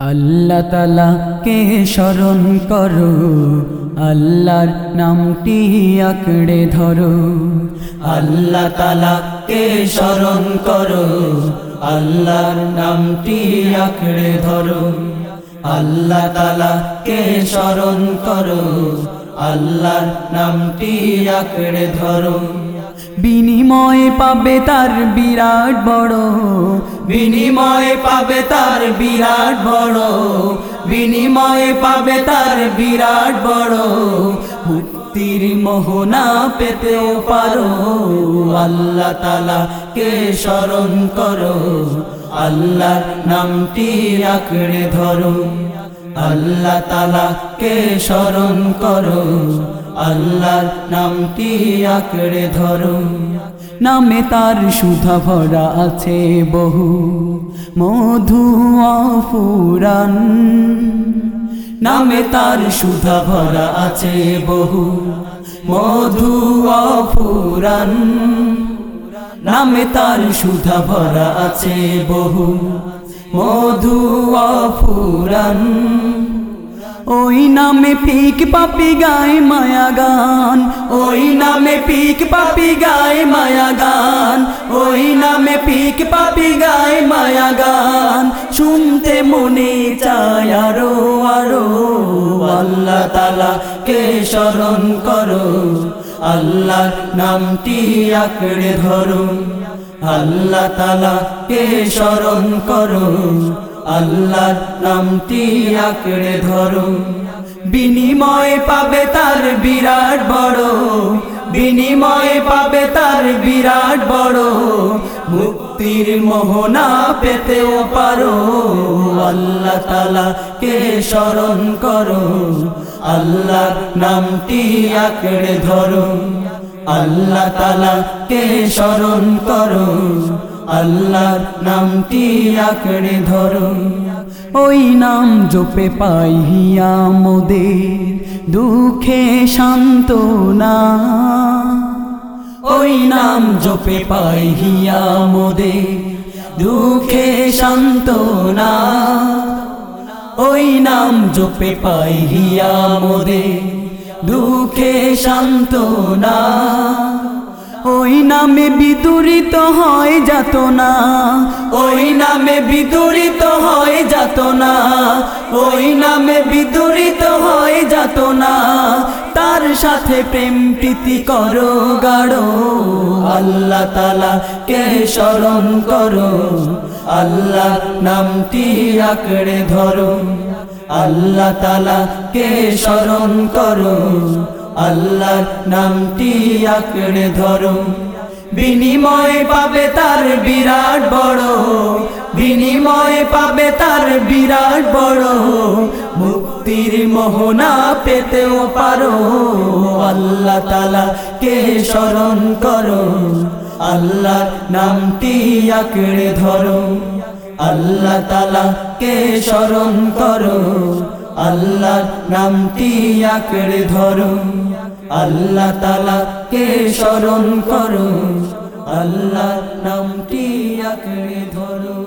আল্লাহ তালা কে স্মরণ করো? আল্লাহর নামটি আঁকড়ে ধরো। আল্লাহ তালা কে স্মরণ করো? আল্লাহর নামটি আঁকড়ে ধরো। আল্লাহ তালা কে স্মরণ করো? আল্লাহর নামটি আঁকড়ে ধরো। বিনিময় পাবে তার বিরাট বড়। বিনিময় পাবে তার বিরাট বড়। বিনিময় পাবে তার বিরাট বড়। মুক্তির মোহনা পেতেও পারো। আল্লাহ তালা কে স্মরণ করো। আল্লাহর নামটি আঁকড়ে ধরো। আল্লাহ তালা কে স্মরণ করো। আল্লাহর নামটি আঁকড়ে ধরো। নামে তার সুধা ভরা আছে বহু। মধু ফুরান নামে তার সুধা ভরা আছে বহু। মধু ফুরান নামে তার সুধা ভরা আছে বহু। মধু ফুরান ওই নামে পিক পাপি গায় মায়া গান। ওই নামে পিক পাপি গায় মায়া গান। ওই নামে পিক পাপি গায় মায়া গান। শুনতে মনে চায় আরও আরও। আল্লাহ তালা কে স্মরণ করো। আল্লাহর নামটি আঁকড়ে ধরো। আল্লাহ তালা কে স্মরণ করো? আল্লাহর নামটি আঁকড়ে ধরো। বিনিময় পাবে তার বিরাট বড়। বিনিময় পাবে তার বিরাট বড়। মুক্তির মোহনা পেতেও পারো। আল্লাহ তালা কে স্মরণ করো? আল্লাহর নামটি আঁকড়ে ধরো। আল্লাহ তালা কে স্মরণ করো? আল্লাহর নামটি আঁকড়ে ধরো। ওই নাম জপে পাই হিয়া মোদের দুঃখে শান্ত না ওই নাম জপে পাই হিয়া মোদের দুঃখে শান্ত না ওই নাম জপে পাই হিয়া মোদের দুঃখে শান্ত না ওই নামে বিদুরিত হয় যাত না ওই নামে বিদুরিত হয় যাত না ওই নামে বিদুরিত হয় যাত না তার সাথে প্রেম প্রীতি করো, গাড়ো। আল্লাহ তালা কে স্মরণ করো। আল্লাহ নামটি আঁকড়ে ধরো। আল্লাহ তালা কে স্মরণ করো? আল্লাহর নামটি আঁকড়ে ধরো। বিনিময় পাবে তার বিরাট বড়। বিনিময় পাবে তার বিরাট বড়। মুক্তির মোহনা পেতেও পারো। আল্লাহ তালা কে স্মরণ করো? আল্লাহর নামটি আঁকড়ে ধরো। আল্লাহ তালা কে স্মরণ করো? আল্লাহর নামটি আঁকড়ে ধরো। আল্লাহ তালা কে স্মরণ করো? আল্লাহর নামটি আঁকড়ে ধরো।